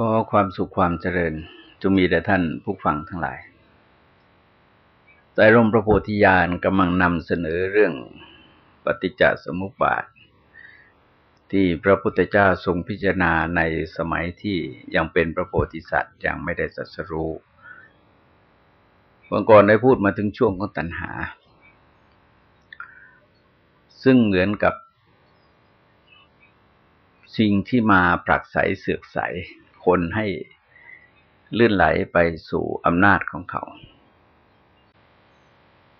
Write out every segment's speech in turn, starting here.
ก็ความสุขความเจริญจะมีแด่ท่านผู้ฟังทั้งหลายใจร่มพระโพธิญาณกำลังนำเสนอเรื่องปฏิจจสมุปบาท ที่พระพุทธเจ้าทรงพิจารณาในสมัยที่ยังเป็นพระโพธิสัตว์ยังไม่ได้สัสรู้เมื่อก่อนได้พูดมาถึงช่วงของตัณหา ซึ่งเหมือนกับสิ่งที่มาปรักใสเสือกใส คนให้ลื่นไหลไปสู่อำนาจของเขา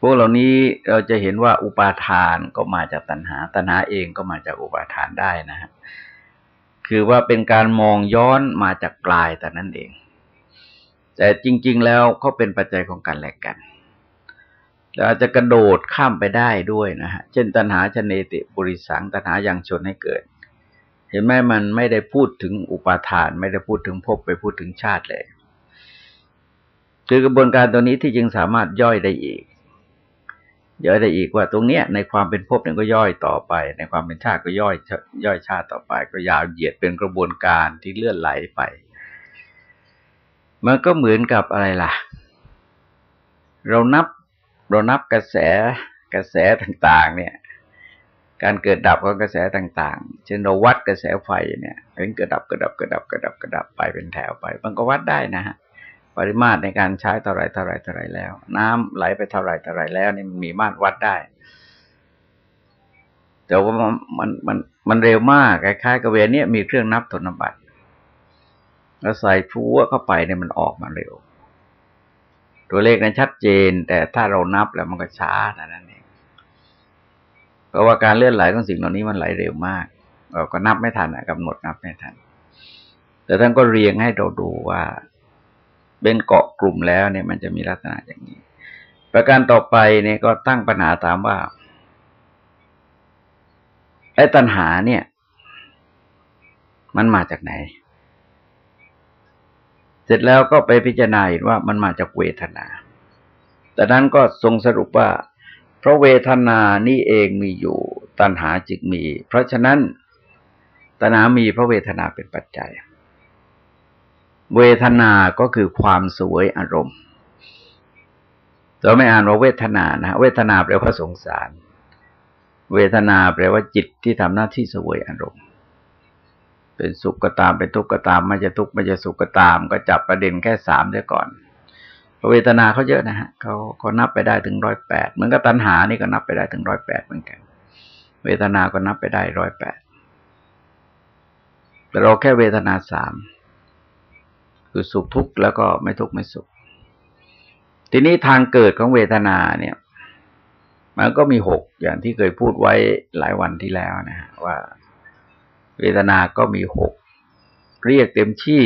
พวกเหล่านี้เราจะเห็นว่าอุปาทานก็มาจากตัณหา ตัณหาเองก็มาจากอุปาทานได้นะฮะคือว่าเป็นการมองย้อนมาจากปลายแต่นั้นเอง แต่จริง ๆ แล้วเขาเป็นปัจจัยของกันและกันเราอาจจะกระโดดข้ามไปได้ด้วยนะฮะ เช่นตัณหาชนเนติบุริสังตัณหายังชนให้เกิด เห็นไหมมันไม่ได้พูดถึงอุปาทาน ไม่ได้พูดถึงภพไปพูดถึงชาติเลย คือกระบวนการตรงนี้ที่จึงสามารถย่อยได้อีก ย่อยได้อีกว่าตรงเนี้ย ในความเป็นภพเนี่ยก็ย่อยต่อไป ในความเป็นชาติก็ย่อยย่อยชาติต่อไป ก็ยาวเหยียดเป็นกระบวนการที่เลื่อนไหลไป มันก็เหมือนกับอะไรล่ะ เรานับเรานับกระแสกระแสต่าง ๆ เนี่ย การเกิดดับของกระแสต่างๆ เช่นเราวัดกระแสไฟเนี่ยเป็นเกิดดับเกิดดับเกิดดับเกิดดับเกิดดับไปเป็นแถวไป มันก็วัดได้นะฮะปริมาตรในการใช้เท่าไรเท่าไรเท่าไรแล้ว น้ำไหลไปเท่าไรเท่าไรแล้วนี่มันมีมาตรวัดได้ แต่ว่ามันมันมันมันเร็วมากคล้ายๆกับเวรเนี่ยมีเครื่องนับธนบัตรแล้วใส่พัวเข้าไปเนี่ยมันออกมาเร็ว ตัวเลขนั้นชัดเจน แต่ถ้าเรานับแล้วมันก็ช้านั่นเอง เพราะว่าการเลื่อนไหลของสิ่งเหล่านี้มันไหลเร็วมาก เราก็นับไม่ทันกำหนดนับไม่ทัน แต่ท่านก็เรียงให้เราดูว่าเป็นเกาะกลุ่มแล้วเนี่ยมันจะมีลักษณะอย่างนี้ ประการต่อไปเนี่ยก็ตั้งปัญหาถามว่าไอ้ตัณหาเนี่ย มันมาจากไหน เสร็จแล้วก็ไปพิจารณาเห็นว่ามันมาจากเวทนา แต่นั้นก็ทรงสรุปว่า เพราะเวทนานี่เองมีอยู่ ตัณหาจึงมี เพราะฉะนั้นตัณหามีเพราะเวทนาเป็นปัจจัย เวทนาก็คือความสวยอารมณ์เราไม่อ่านว่าเวทนานะเวทนาแปลว่าสงสาร เวทนาแปลว่าจิตที่ทำหน้าที่สวยอารมณ์ เป็นสุขก็ตามเป็นทุกข์ก็ตามไม่จะทุกข์ไม่จะสุขก็ตาม ก็จับประเด็นแค่สามได้ก่อน เวทนาเขาเยอะนะฮะเขาเขานับไปได้ถึงร้อยแปดเหมือนกับตัณหานี่ก็นับไปได้ถึงร้อยแปดเหมือนกัน เวทนาก็นับไปได้ร้อยแปดแต่เราแค่เวทนาสามคือสุขทุกข์แล้วก็ไม่ทุกข์ไม่สุข ทีนี้ทางเกิดของเวทนาเนี่ย มันก็มีหกอย่างที่เคยพูดไว้หลายวันที่แล้วนะฮะว่า เวทนาก็มีหกเรียกเต็มที่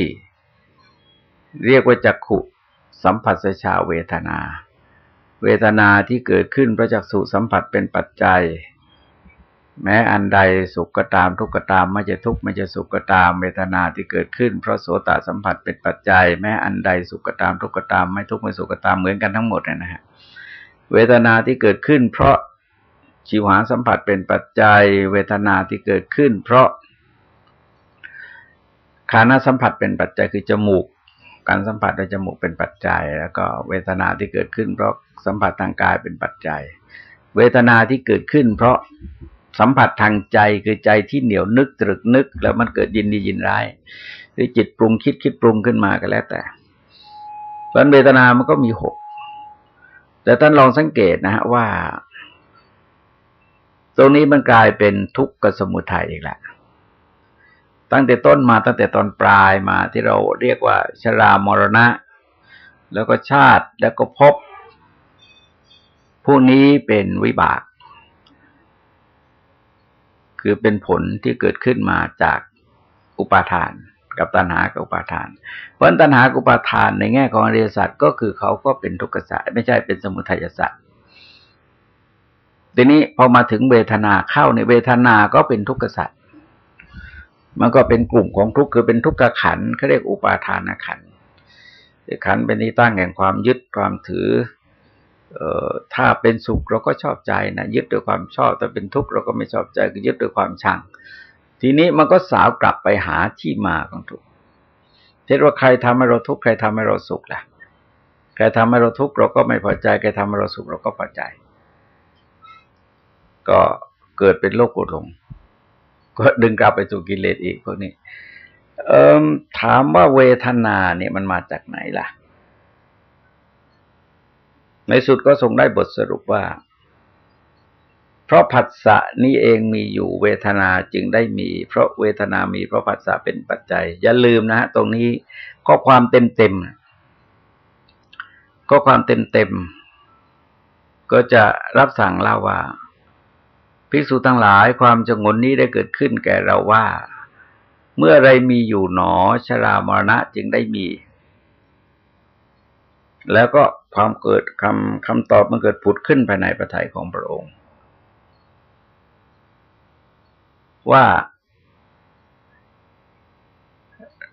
เรียกว่าจักขุ สัมผัสชาเวทนา เวทนาที่เกิดขึ้นเพราะจักสุสัมผัสเป็นปัจจัย แม้อันใดสุขก็ตามทุกข์ก็ตามไม่จะทุกข์ไม่จะสุขก็ตาม เวทนาที่เกิดขึ้นเพราะโสตสัมผัสเป็นปัจจัย แม้อันใดสุขก็ตามทุกข์ก็ตามไม่ทุกข์ไม่สุขก็ตามเหมือนกันทั้งหมดนะฮะเวทนาที่เกิดขึ้น เพราะชิวหาสัมผัสเป็นปัจจัย เวทนาที่เกิดขึ้น เพราะขานาสัมผัสเป็นปัจจัยคือจมูก การสัมผัสโดยจมูกเป็นปัจจัย แล้วก็เวทนาที่เกิดขึ้น เพราะสัมผัสทางกายเป็นปัจจัย เวทนาที่เกิดขึ้น เพราะสัมผัสทางใจคือใจที่เหนียวนึกตรึกนึก แล้วมันเกิดยินดียินร้ายหรือจิตปรุงคิดคิดปรุงขึ้นมาก็แล้วแต่เพราะเวทนามันก็มีหกแต่ท่านลองสังเกตนะฮะว่า ตรงนี้มันกลายเป็นทุกข์กับสมุทัยอีกแล้ว ตั้งแต่ต้นมาตั้งแต่ตอนปลายมาที่เราเรียกว่าชรามรณะ แล้วก็ชาติแล้วก็พบพวกนี้เป็นวิบาก คือเป็นผลที่เกิดขึ้นมาจากอุปาทาน กับตัณหากับอุปาทาน เพราะตัณหาอุปาทานในแง่ของอริยสัจก็คือเขาก็เป็นทุกข์สัจไม่ใช่เป็นสมุทัยสัจทีนี้พอมาถึงเวทนาเข้าในเวทนาก็เป็นทุกข์สัจ มันก็เป็นกลุ่มของทุกข์คือเป็นทุกขขันเขาเรียกอุปาทานขันขันเป็นที่ตั้งแห่งความยึดความถือ เอ่อถ้าเป็นสุขเราก็ชอบใจนะยึดด้วยความชอบแต่เป็นทุกข์เราก็ไม่ชอบใจคือยึดด้วยความชัง ทีนี้มันก็สาวกลับไปหาที่มาของทุกข์เช่นว่าใครทำให้เราทุกข์ใครทำให้เราสุขล่ะใครทำให้เราทุกข์เราก็ไม่พอใจใครทำให้เราสุขเราก็พอใจ ก็เกิดเป็นโลกกรธหลง ก็ดึงกลับไปสู่กิเลสอีกพวกนี้เอถามว่าเวทนาเนี่ยมันมาจากไหนล่ะ ในสุดก็ทรงได้บทสรุปว่า เพราะผัสสะนี้เองมีอยู่เวทนาจึงได้มี เพราะเวทนามีเพราะผัสสะเป็นปัจจัย อย่าลืมนะฮะตรงนี้ข้อความเต็มเต็มข้อความเต็มเต็มก็จะรับสั่งเล่าว่า ภิกษุทั้งหลายความจงนนี้ได้เกิดขึ้นแก่เราว่า เมื่อไรมีอยู่หนอชรามรณะจึงได้มี แล้วก็ความเกิดคำคำตอบมันเกิดผุดขึ้นภายในประทัยของพระองค์ ว่า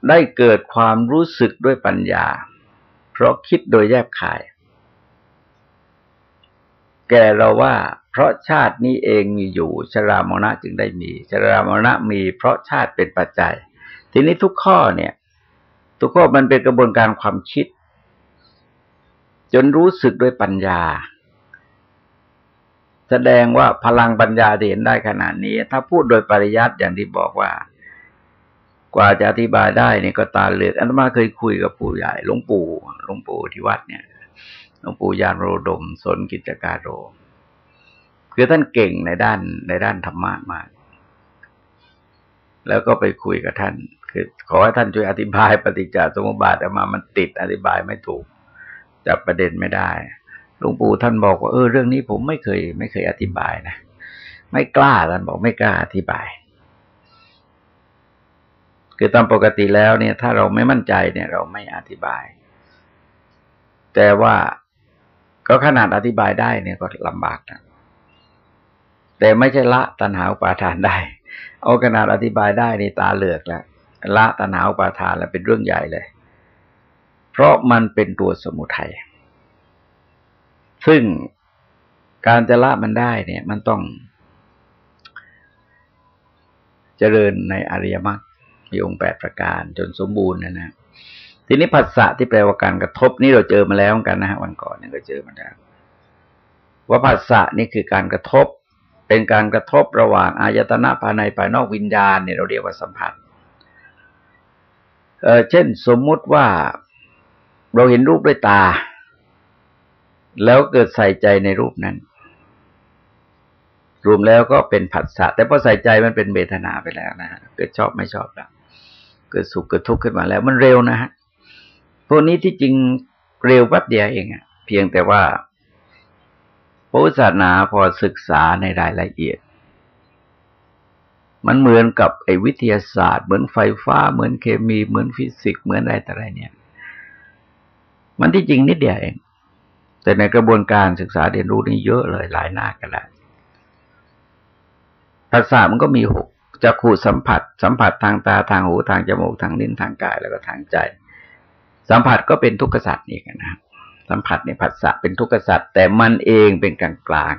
ได้เกิดความรู้สึกด้วยปัญญา เพราะคิดโดยแยบขาย แก่เราว่า เพราะชาตินี้เองมีอยู่ชรามรณะจึงได้มีชรามรณะมีเพราะชาติเป็นปัจจัย ทีนี้ทุกข้อเนี่ย ทุกข้อมันเป็นกระบวนการความคิด จนรู้สึกด้วยปัญญา แสดงว่าพลังปัญญาที่เห็นได้ขนาดนี้ ถ้าพูดโดยปริยัติอย่างที่บอกว่า กว่าจะอธิบายได้นี่ก็ตาเหลือกอันมาเคยคุยกับปู่ใหญ่หลวงปู่หลวงปู่ที่วัดเนี่ยหลวงปู่ยานโรดมสนกิจการโร คือท่านเก่งในด้านในด้านธรรมะมาก แล้วก็ไปคุยกับท่าน คือขอให้ท่านช่วยอธิบายปฏิจจสมุปบาทออกมามันติดอธิบายไม่ถูกจับประเด็นไม่ได้หลวงปู่ท่านบอกว่าเออเรื่องนี้ผมไม่เคย ไม่เคยอธิบายนะไม่กล้าท่านบอกไม่กล้าอธิบาย คือตามปกติแล้วเนี่ย ถ้าเราไม่มั่นใจเนี่ย เราไม่อธิบาย แต่ว่าก็ขนาดอธิบายได้เนี่ยก็ลำบากนะ แต่ไม่ใช่ละตัณหาอุปาทานได้เอาขนาดอธิบายได้ในตาเหลือกแล้วละตัณหาอุปาทานแล้วเป็นเรื่องใหญ่เลย เพราะมันเป็นตัวสมุทัยซึ่งการจะละมันได้เนี่ย มันต้อง เจริญในอริยมรรคมีองค์แปดประการจนสมบูรณ์นะนะทีนี้ภาษาที่แปลว่าการกระทบนี่เราเจอมาแล้วกันนะฮะวันก่อนเนี่ยก็เจอมาแล้วว่าภาษานี่คือการกระทบ เป็นการกระทบระหว่างอายตนะภายในภายนอกวิญญาณเนี่ยเราเรียกว่าสัมผัสเเช่นสมมุติว่าเราเห็นรูปด้วยตา แล้วเกิดใส่ใจในรูปนั้น รวมแล้วก็เป็นผัสสะแต่พอใส่ใจมันเป็นเบทนาไปแล้วนะฮะเกิดชอบไม่ชอบแล้วเกิดสุขเกิดทุกข์ขึ้นมาแล้ว มันเร็วนะฮะพวกนี้ที่จริงเร็วแป๊บเดียวเองอะเพียงแต่ว่า พุทธศาสนาพอศึกษาในรายละเอียด มันเหมือนกับไอ้วิทยาศาสตร์ เหมือนไฟฟ้า เหมือนเคมี เหมือนฟิสิกส์เหมือนอะไรแต่ไรเนี่ย มันที่จริงนิดเดียวเอง แต่ในกระบวนการศึกษาเรียนรู้นี่เยอะเลยหลายหน้ากันแล้วภาษามันก็มีหกจะขูดสัมผัส สัมผัสทางตาทางหูทางจมูกทางลิ้นทางกายแล้วก็ทางใจ สัมผัสก็เป็นทุกขสัตว์นี่กันนะครับ สัมผัสในผัสสะเป็นทุกขสัตว์แต่มันเองเป็นกลางกลาง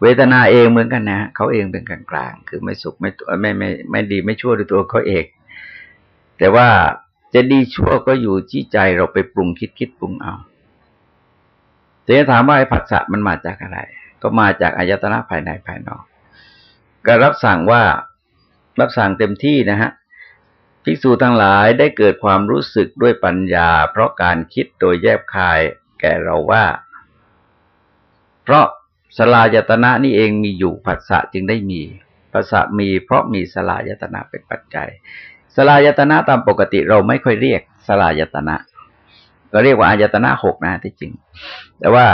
เวทนาเองเหมือนกันนะเขาเองเป็นกลางกลางคือไม่สุขไม่ไม่ไม่ไม่ดีไม่ชั่วด้วยตัวเขาเอง แต่ว่าจะดีชั่วก็อยู่ที่ใจเราไปปรุงคิดคิดปรุงเอาแต่ถามว่าไอ้ผัสสะมันมาจากอะไร ก็มาจากอายตนะภายในภายนอกก็รับสั่งว่ารับสั่งเต็มที่นะฮะ ภิกษุทั้งหลายได้เกิดความรู้สึกด้วยปัญญา เพราะการคิดโดยแยบคายแก่เราว่า เพราะสลายตนะนี่เองมีอยู่ผัสสะจึงได้มีภาษะมีเพราะมีสลายตนะเป็นปัจจัย สลายตนะตามปกติเราไม่ค่อยเรียกสลายตนะเราเรียกว่าอายตนะหกนะที่จริง แต่ว่า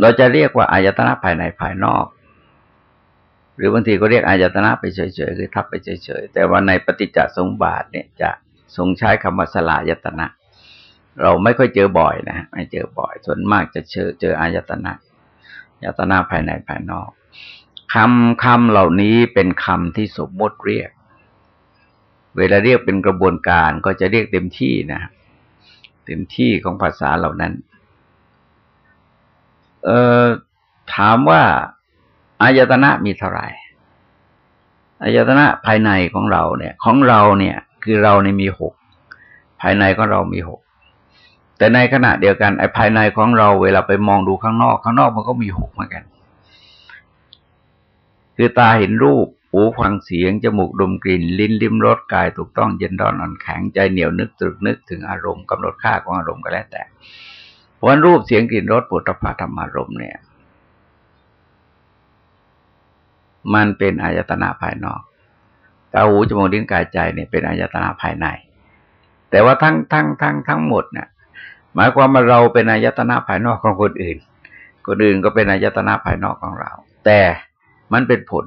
เราจะเรียกว่าอายตนะภายในภายนอก หรือบางทีก็เรียกอายตนะไปเฉยๆคือทับไปเฉยๆแต่ว่าในปฏิจจสมบาทเนี่ยจะทรงใช้คำว่าสลายตนะ เราไม่ค่อยเจอบ่อยนะไม่เจอบ่อย ส่วนมากจะเจอเจออายตนะยตนะภายในภายนอกคำคำเหล่านี้เป็นคำที่สมมติเรียก เวลาเรียกเป็นกระบวนการก็จะเรียกเต็มที่นะเต็มที่ของภาษาเหล่านั้น เอ่อถามว่า อายตนะมีเท่าไหร่อายตนะภายในของเราเนี่ย ของเราเนี่ย คือเราในมีหกภายในของเรามีหกแต่ในขณะเดียวกันไอ้ภายในของเราเวลาไปมองดูข้างนอก ข้างนอกมันก็มีหกเหมือนกัน คือตาเห็นรูปหูฟังเสียง จมูกดมกลิ่น ลิ้นลิ้มรสกายถูกต้องเย็นร้อนอ่อนแข็งใจเหนียวนึกตรึกนึกถึงอารมณ์กำหนดค่าของอารมณ์ก็แล้วแต่เพราะรูปเสียงกลิ่นรสปุถะธรรมารมณ์เนี่ย มันเป็นอายตนะภายนอกตาหูจมูกลิ้นกายใจเนี่ยเป็นอายตนะภายใน แต่ว่าทั้งทั้งทั้งทั้งหมดเนี่ยหมายความว่าเราเป็นอายตนะภายนอกของคนอื่น คนอื่นก็เป็นอายตนะภายนอกของเรา แต่มันเป็นผล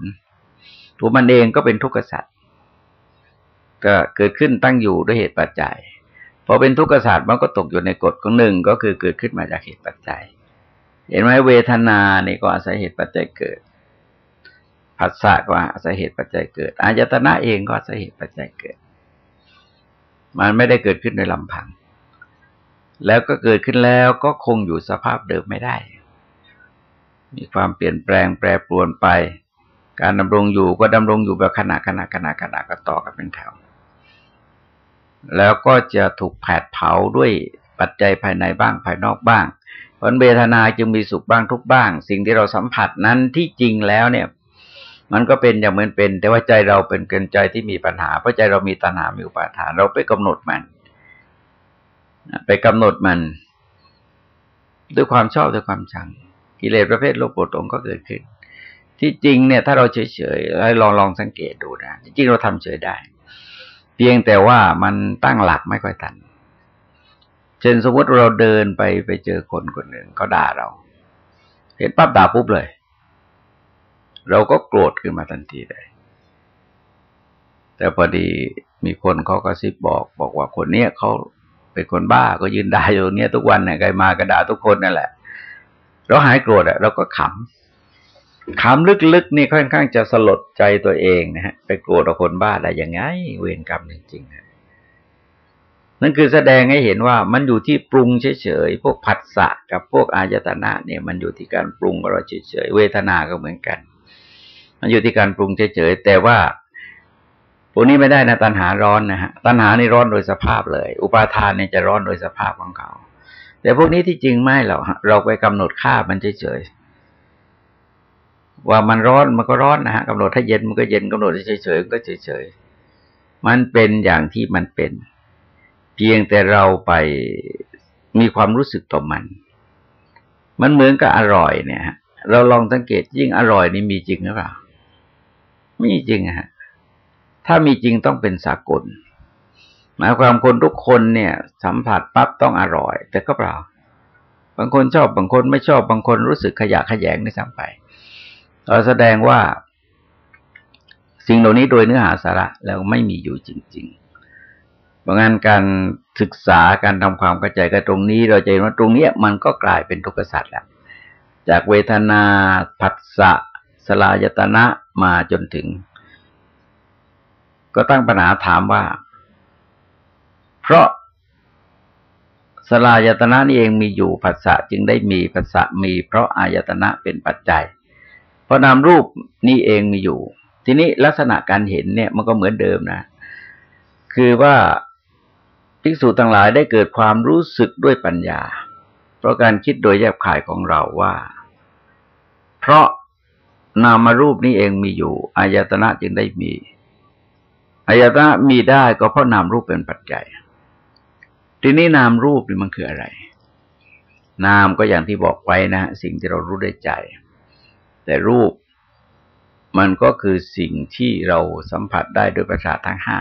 ตัวมันเองก็เป็นทุกข์สัตว์ก็เกิดขึ้นตั้งอยู่ด้วยเหตุปัจจัยพอเป็นทุกข์สัตว์มันก็ตกอยู่ในกฎของหนึ่งก็คือเกิดขึ้นมาจากเหตุปัจจัย เห็นไหมเวทนาเนี่ยก็อาศัยเหตุปัจจัยเกิด ผัสสะก็อาศัยเหตุปัจจัยเกิด อายตนะเองก็อาศัยเหตุปัจจัยเกิด มันไม่ได้เกิดขึ้นในลำพัง แล้วก็เกิดขึ้นแล้วก็คงอยู่สภาพเดิมไม่ได้ มีความเปลี่ยนแปลงแปรปรวนไป การดำรงอยู่ก็ดำรงอยู่แบบขณะขณะขณะขณะก็ต่อกันเป็นแถว แล้วก็จะถูกแผดเผาด้วยปัจจัยภายในบ้างภายนอกบ้างผลเบทนาจึงมีสุขบ้างทุกบ้าง สิ่งที่เราสัมผัสนั้นที่จริงแล้วเนี่ย มันก็เป็นอย่างเหมือนเป็น แต่ว่าใจเราเป็นเกินใจที่มีปัญหา เพราะใจเรามีตัณหา มีอุปาทาน เราไปกำหนดมัน ไปกำหนดมัน ด้วยความชอบด้วยความชัง กิเลสประเภทโลภโกรธงก็เกิดขึ้น ที่จริงเนี่ย ถ้าเราเฉยๆให้ลองลองสังเกตดูนะจริงเราทำเฉยได้ เพียงแต่ว่ามันตั้งหลักไม่ค่อยทัน เช่นสมมติเราเดินไปไปเจอคนคนหนึ่งเขาด่าเรา เห็นปั๊บด่าปุ๊บเลย เราก็โกรธขึ้นมาทันทีเลย แต่พอดีมีคนเขาก็ซิบบอก บอกว่าคนเนี้ยเขาเป็นคนบ้าก็ยืนด่าอยู่เนี้ยทุกวันเนี่ยใครมาก็ด่าทุกคนนั่นแหละ เราหายโกรธอะเราก็ขำขำลึกๆนี่ค่อนข้างจะสลดใจตัวเองนะฮะไปโกรธคนบ้าได้ยังไง เวรกรรมจริงๆนั่นคือแสดงให้เห็นว่ามันอยู่ที่ปรุงเฉยๆ พวกผัสสะกับพวกอายตนะเนี่ยมันอยู่ที่การปรุงเราเฉยๆ เวทนาก็เหมือนกัน มันอยู่ที่การปรุงเฉยๆแต่ว่าพวกนี้ไม่ได้นะตัณหาร้อนนะฮะตัณหานี่ร้อนโดยสภาพเลย อุปาทานเนี่ยจะร้อนโดยสภาพของเขาแต่พวกนี้ที่จริงไม่หรอกเราไปกำหนดค่ามันเฉยๆว่ามันร้อนมันก็ร้อนนะฮะกำหนดถ้าเย็นมันก็เย็นกำหนดเฉยๆก็เฉยๆมันเป็นอย่างที่มันเป็น เพียงแต่เราไปมีความรู้สึกต่อมัน มันเหมือนกับอร่อยเนี่ยเราลองสังเกตยิ่งอร่อยนี่มีจริงหรือเปล่า มีจริงฮะ ถ้ามีจริงต้องเป็นสากล หมายความคนทุกคนเนี่ย สัมผัสปั๊บต้องอร่อย แต่ก็เปล่า บางคนชอบบางคนไม่ชอบบางคนรู้สึกขยะขยงในซ้ำไปเราแสดงว่า สิ่งเหล่านี้โดยเนื้อหาสาระแล้วไม่มีอยู่จริง ๆ เพราะงั้นการศึกษาการทำความเข้าใจกันตรงนี้ เราจะเห็นว่าตรงนี้มันก็กลายเป็นทุกข์สัตว์แล้ว จากเวทนาผัสสะ สลายตนะมาจนถึง ก็ตั้งปัญหาถามว่า เพราะสลายตนะนี่เองมีอยู่ภาษะจึงได้มีภาษะมีเพราะอายตนะเป็นปัจจัยเพราะนามรูปนี่เองมีอยู่ ทีนี้ลักษณะการเห็นเนี่ยมันก็เหมือนเดิมนะ คือว่าภิกษุทั้งหลายได้เกิดความรู้สึกด้วยปัญญา เพราะการคิดโดยแยบขายของเราว่า เพราะ นามรูปนี้เองมีอยู่อายตนะจึงได้มีอายตนะมีได้ก็เพราะนามรูปเป็นปัจจัย ทีนี้นามรูปนี่มันคืออะไร นามก็อย่างที่บอกไว้นะสิ่งที่เรารู้ได้ใจ แต่รูปมันก็คือสิ่งที่เราสัมผัสได้โดยประสาททั้งห้า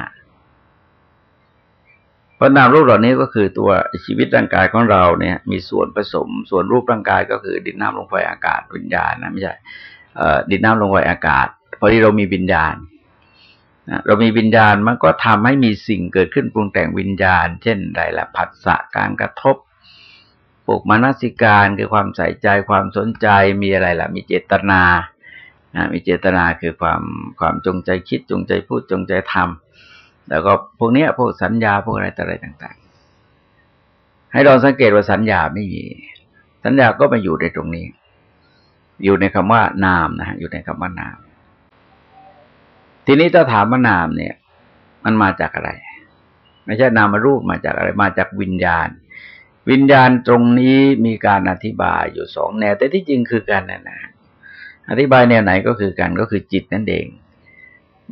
เพราะนามรูปเหล่านี้ก็คือตัวชีวิตร่างกายของเราเนี่ย มีส่วนผสม ส่วนรูปร่างกายก็คือดินน้ำลมไฟอากาศวิญญาณนะไม่ใช่ ดินน้ำลมไฟอากาศ พอที่เรามีวิญญาณเรามีวิญญาณมันก็ทำให้มีสิ่งเกิดขึ้นปรุงแต่งวิญญาณ เช่นใดละผัสสะการกระทบปลุกมานสิการคือความใส่ใจความสนใจมีอะไรล่ะ มีเจตนามีเจตนาคือความความจงใจคิดจงใจพูดจงใจทำแล้วก็พวกนี้พวกสัญญาพวกอะไรต่อะไรต่าง ๆ ให้เราสังเกตว่าสัญญาไม่มี สัญญาก็มาอยู่ในตรงนี้ อยู่ในคำว่านามนะฮะอยู่ในคำว่านาม ทีนี้ถ้าถามว่านามเนี่ย มันมาจากอะไร ไม่ใช่นามรูปมาจากอะไร มาจากวิญญาณ วิญญาณตรงนี้มีการอธิบายอยู่สองแนว แต่ที่จริงคือกันนะนะอธิบายแนวไหนก็คือกันก็คือจิตนั่นเอง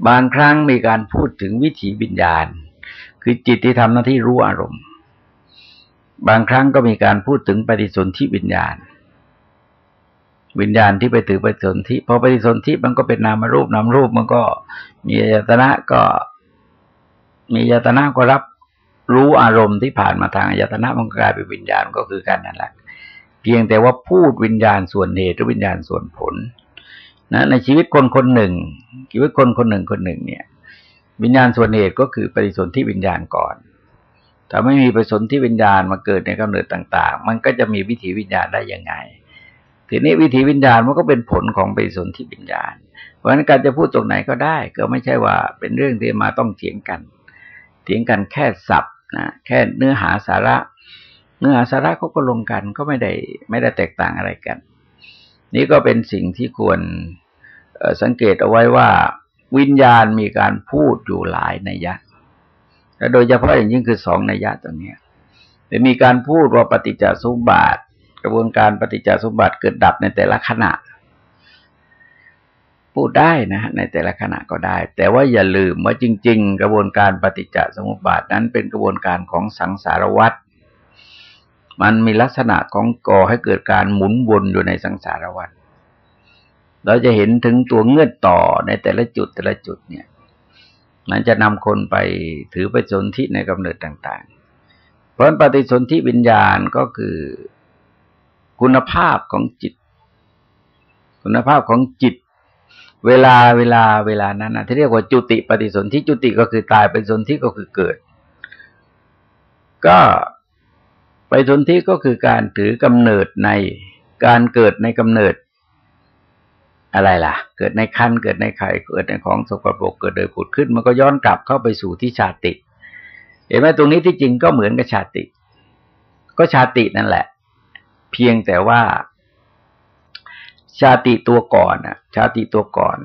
บางครั้งมีการพูดถึงวิถีวิญญาณ คือจิตที่ทำหน้าที่รู้อารมณ์ บางครั้งก็มีการพูดถึงปฏิสนธิวิญญาณ วิญญาณที่ไปถือปฏิสนธิพอปฏิสนธิมันก็เป็นนามรูปนามรูปมันก็ มีอายตนะก็ มีอายตนะก็รับรู้อารมณ์ที่ผ่านมาทางอายตนะมันกลายเป็นวิญญาณก็คือกันนั่นแหละเพียงแต่ว่าพูดวิญญาณส่วนเหตุหรือวิญญาณส่วนผลนะในชีวิตคนคนหนึ่ง ชีวิตคนคนหนึ่งคนหนึ่ง เนี่ย วิญญาณส่วนเหตุก็คือปฏิสนธิวิญญาณก่อนถ้าไม่มีปฏิสนธิวิญญาณมาเกิดในกำเนิดต่าง ๆ มันก็จะมีวิถีวิญญาณได้ยังไง ทีนี้วิถีวิญญาณมันก็เป็นผลของปฏิสนธิวิญญาณ เพราะฉะนั้นการจะพูดตรงไหนก็ได้ ก็ไม่ใช่ว่าเป็นเรื่องที่มาต้องเถียงกัน เถียงกันแค่ศัพท์นะแค่เนื้อหาสาระ เนื้อหาสาระเขาก็ลงกันก็ไม่ได้ไม่ได้แตกต่างอะไรกัน นี่ก็เป็นสิ่งที่ควรสังเกตเอาไว้ว่า วิญญาณมีการพูดอยู่หลายนัยยะและโดยเฉพาะอย่างยิ่งคือสองนัยยะตรงนี้แต่มีการพูดว่าปฏิจจสมบัต กระบวนการปฏิจจสมบัติเกิดดับในแต่ละขณะ พูดได้นะ ในแต่ละขณะก็ได้ แต่ว่าอย่าลืมว่าจริง ๆ กระบวนการปฏิจจสมุปบาทนั้นเป็นกระบวนการของสังสารวัฏมันมีลักษณะของก่อให้เกิดการหมุนวนอยู่ในสังสารวัฏเราจะเห็นถึงตัวเงื่อนต่อในแต่ละจุดแต่ละจุดเนี่ย มันจะนำคนไปถือไปสนธิในกำเนิดต่าง ๆ เพราะปฏิสนธิวิญญาณก็คือ คุณภาพของจิต คุณภาพของจิต เวลาเวลาเวลานั้นนะที่เรียกว่าจุติปฏิสนธิจุติก็คือตายเป็นสนธิก็คือเกิด ก็ไปสนธิก็คือการถือกำเนิดในการเกิดในกำเนิด อะไรล่ะ เกิดในคันเกิดในไข่เกิดในของสกปรกเกิดโดยผุดขึ้น มันก็ย้อนกลับเข้าไปสู่ที่ชาติ เห็นไหมตรงนี้ที่จริงก็เหมือนกับชาติ ก็ชาตินั่นแหละ เพียงแต่ว่า ชาติตัวก่อนอะชาติตัวก่อน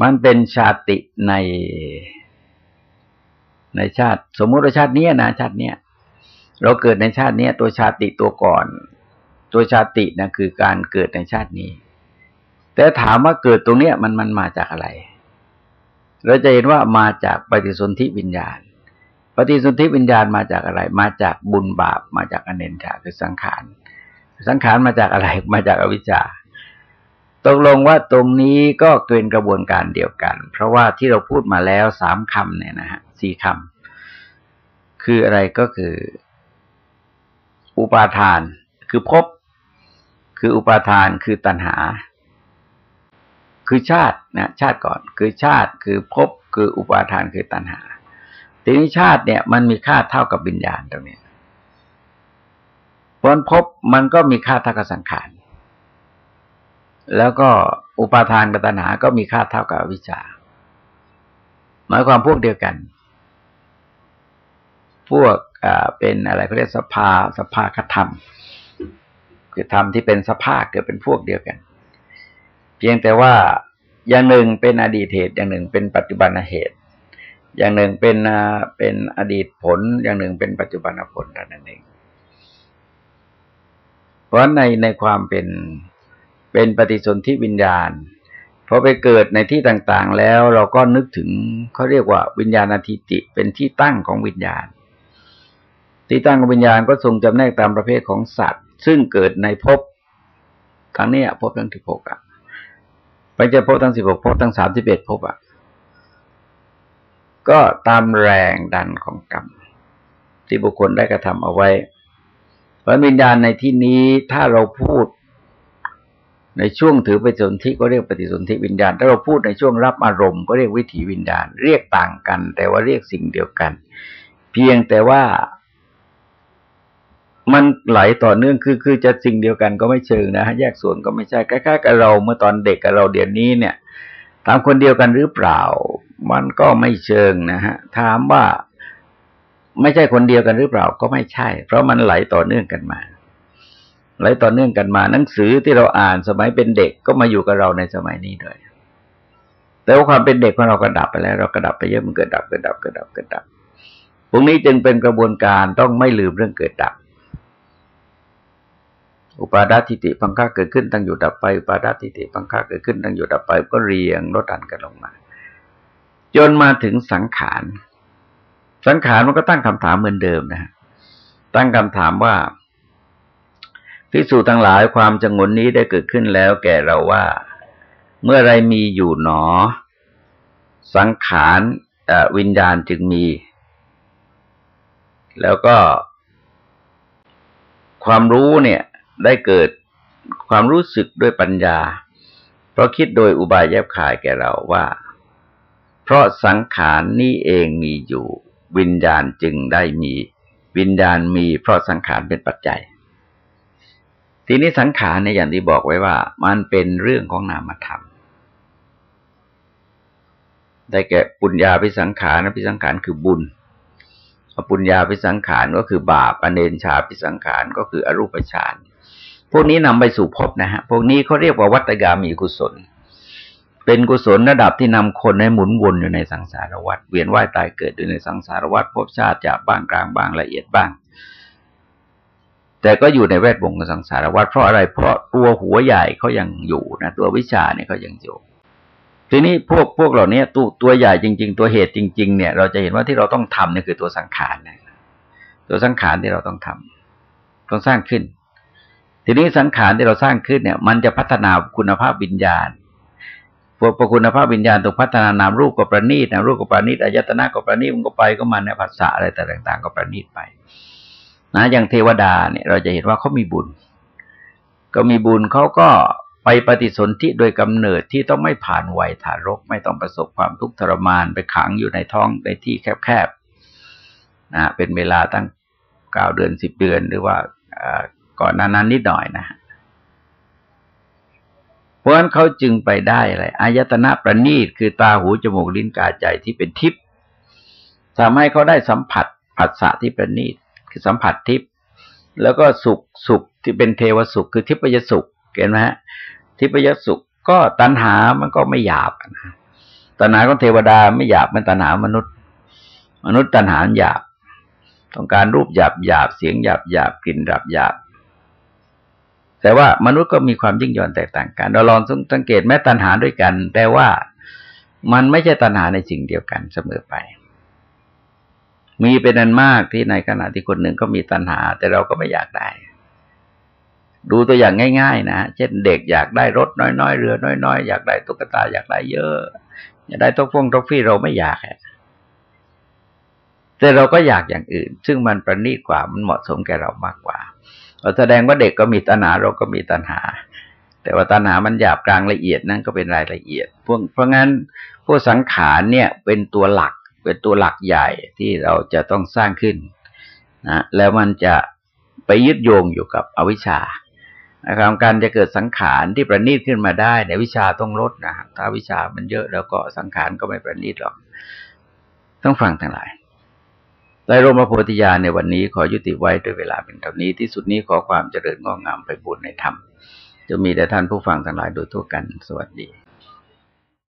มันเป็นชาติใน ในชาติ สมมุติว่าชาตินี้นะชาติเนี้ยเราเกิดในชาติเนี้ยตัวชาติตัวก่อน ตัวชาตินะคือการเกิดในชาตินี้ แต่ถามว่าเกิดตรงเนี้ยมันมันมาจากอะไร เราจะเห็นว่ามาจากปฏิสนธิวิญญาณ ปฏิสนธิวิญญาณมาจากอะไร มาจากบุญบาป มาจากอเนนชาคือสังขาร สังขารมาจากอะไร มาจากอวิชชา ตกลงว่าตรงนี้ก็เป็นกระบวนการเดียวกัน เพราะว่าที่เราพูดมาแล้วสามคำเนี่ยนะฮะสี่คำคืออะไรก็คือ อุปาทาน คือภพคืออุปาทานคือตัณหา คือชาตินะชาติก่อน คือชาติคือภพคืออุปาทานคือตัณหา ทีนี้ชาติเนี่ย มันมีค่าเท่ากับวิญญาณตรงนี้ผลภพมันก็มีค่าเท่ากับสังขาร แล้วก็อุปาทานกัตัณหาก็มีค่าเท่ากับวิชา หมายความพวกเดียวกัน พวกเป็นอะไรเขาเรียกสภาสภาคธรรม คือธรรมที่เป็นสภาเกิดเป็นพวกเดียวกัน เพียงแต่ว่าอย่างหนึ่งเป็นอดีตเหตุอย่างหนึ่งเป็นปัจจุบันเหตุ อย่างหนึ่งเป็นเป็นอดีตผล อย่างหนึ่งเป็นปัจจุบันผลเท่านั้นเอง เพราะในในความเป็นเป็นปฏิสนธิวิญญาณพอไปเกิดในที่ต่างๆ แล้วเราก็นึกถึงเขาเรียกว่าวิญญาณทิติเป็นที่ตั้งของวิญญาณ ที่ตั้งของวิญญาณก็ทรงจำแนกตามประเภทของสัตว์ ซึ่งเกิดในภพทั้งนี้ภพทั้งที่ภพอะไปเจอภพทั้งสิบหกภพทั้งสามสิบเอ็ดภพอะ ก็ตามแรงดันของกรรม ที่บุคคลได้กระทำเอาไว้เพราะวิญญาณในที่นี้ถ้าเราพูดในช่วงถือปฏิสนธิก็เรียกปฏิสนธิวิญญาณ ถ้าเราพูดในช่วงรับอารมณ์ก็เรียกวิถีวิญญาณ เรียกต่างกัน แต่ว่าเรียกสิ่งเดียวกัน เพียงแต่ว่ามันไหลต่อเนื่องคือคือจะสิ่งเดียวกันก็ไม่เชิงนะแยกส่วนก็ไม่ใช่คล้ายๆกับเราเมื่อตอนเด็กกับเราเดี๋ยวนี้เนี่ยถามคนเดียวกันหรือเปล่า มันก็ไม่เชิงนะฮะ ถามว่าไม่ใช่คนเดียวกันหรือเปล่าก็ไม่ใช่ เพราะมันไหลต่อเนื่องกันมา ไหลต่อเนื่องกันมา หนังสือที่เราอ่านสมัยเป็นเด็กก็มาอยู่กับเราในสมัยนี้ด้วยแต่ว่าความเป็นเด็กของเราก็ดับไปแล้ว เราก็ดับไปเยอะมันเกิดดับเกิดดับเกิดดับเกิดดับพวกนี้จึงเป็นกระบวนการต้องไม่ลืมเรื่องเกิดดับ อุปาดาทิติพังค่าเกิดขึ้นตั้งอยู่ดับไปอุปาดาทิติพังค่าเกิดขึ้นตั้งอยู่ดับไป ก็เรียงลดดันกันลงมา จนมาถึงสังขาร สังขารมันก็ตั้งคำถามเหมือนเดิมนะฮะตั้งคำถามว่าพิสูจทั้งหลายความจงนนี้ได้เกิดขึ้นแล้วแก่เราว่า เมื่อไรมีอยู่หนอ สังขารวิญญาณจึงมี แล้วก็ ความรู้เนี่ยได้เกิดความรู้สึกด้วยปัญญา เพราะคิดโดยอุบายแยบขายแก่เราว่า เพราะสังขารนี้เองมีอยู่ วิญญาณจึงได้มี วิญญาณมีเพราะสังขารเป็นปัจจัย ทีนี้สังขารเนี่ยอย่างที่บอกไว้ว่า มันเป็นเรื่องของนามธรรม ได้แก่ปุญญาพิสังขารนะพิสังขารคือบุญปุญญาพิสังขารก็คือบาปอเนนชาพิสังขารก็คืออรูปฌานพวกนี้นำไปสู่ภพนะฮะ พวกนี้เขาเรียกว่าวัตกามีกุศล เป็นกุศลระดับที่นำคนให้หมุนวนอยู่ในสังสารวัฏเวียนว่ายตายเกิดอยู่ในสังสารวัฏภพชาติจากบ้างกลางบ้างละเอียดบ้าง แต่ก็อยู่ในแวดวงของสังสารวัฏเพราะอะไรเพราะตัวหัวใหญ่เขายังอยู่นะตัววิชาเนี่ยเขายังอยู่ทีนี้พวกพวกเหล่านี้ตัวตัวใหญ่จริง ๆ ตัวเหตุจริง ๆ เนี่ย เราจะเห็นว่าที่เราต้องทำเนี่ยคือตัวสังขารนะตัวสังขารที่เราต้องทำต้องสร้างขึ้น ทีนี้สังขารที่เราสร้างขึ้นเนี่ย มันจะพัฒนาคุณภาพวิญญาณ พวกคุณภาพวิญญาณตรงพัฒนานามรูปกับประณีตนามรูปกับประณีตอายตนะกับประณีตมันก็ไปก็มันในภาษาอะไรแต่ต่าง ๆ ก็ประณีตไป นะอย่างเทวดาเนี่ย เราจะเห็นว่าเขามีบุญ ก็มีบุญเขาก็ไปปฏิสนธิโดยกำเนิดที่ต้องไม่ผ่านวัยทารก ไม่ต้องประสบความทุกข์ทรมานไปขังอยู่ในท้องในที่แคบๆนะเป็นเวลาตั้งเก้าเดือนสิบเดือนหรือว่าก่อนนั้นนิดหน่อยนะ ราะฉะนั้นเขาจึงไปได้อะไรอายตนะประณีตคือตาหูจมูกลิ้นกายใจที่เป็นทิพย์ทำให้เขาได้สัมผัสผัสสะที่ประณีตคือสัมผัสทิพย์แล้วก็สุขสุขที่เป็นเทวสุข คือทิพยสุขเห็นไหมฮะทิพยสุขก็ตัณหามันก็ไม่หยาบนะตัณหาของเทวดาไม่หยาบมันตัณหามนุษย์ มนุษย์ตัณหาหยาบ ต้องการรูปหยาบหยาบเสียงหยาบหยาบกลิ่นหยาบหยาบ แต่ว่ามนุษย์ก็มีความยิ่งย่อนแตกต่างกัน เราลองสังเกตแม้ตัณหาด้วยกัน แต่ว่ามันไม่ใช่ตัณหาในสิ่งเดียวกันเสมอไป มีเป็นอันมากที่ในขณะที่คนหนึ่งก็มีตัณหา แต่เราก็ไม่อยากได้ ดูตัวอย่างง่าย ๆ นะเช่นเด็กอยากได้รถน้อยๆเรือน้อยๆอยากได้ตุ๊กตาอยากได้เยอะ อยากได้ต๊กฟงต๊กฟี่เราไม่อยากแต่เราก็อยากอย่างอื่น ซึ่งมันประณีตกว่ามันเหมาะสมแก่เรามากกว่า แสดงว่าเด็กก็มีตัณหาเราก็มีตัณหา แต่ว่าตัณหามันหยาบกลางละเอียดนั่นก็เป็นรายละเอียดพวกเพราะงั้นพวกสังขารเนี่ยเป็นตัวหลักเป็นตัวหลักใหญ่ที่เราจะต้องสร้างขึ้นนะแล้วมันจะไปยึดโยงอยู่กับอวิชชานะครับการจะเกิดสังขารที่ประณีตขึ้นมาได้ในวิชาต้องลดนะถ้าวิชามันเยอะแล้วก็สังขารก็ไม่ประณีตหรอก ต้องฟังทั้งหลาย ในรมโพธิญาณในวันนี้ขอยุติไว้ด้วยเวลาเป็นเท่านี้ที่สุดนี้ขอความเจริญงอกงามไปบุญในธรรมจะมีแต่ท่านผู้ฟังทั้งหลายโดยทั่วกันสวัสดี